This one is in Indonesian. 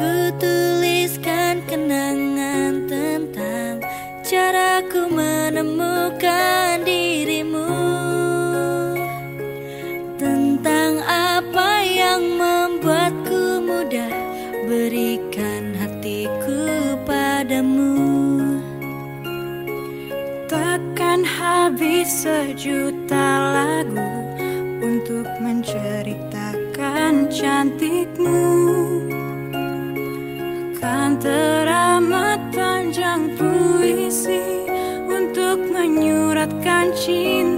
Ku tuliskan kenangan tentang Caraku menemukan dirimu. Tentang apa yang membuatku mudah Berikan hatiku padamu. Takkan habis sejuta lagu Untuk menceritakan cantikmu teramat panjang puisi untuk menyuratkan cinta.